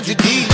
de dia.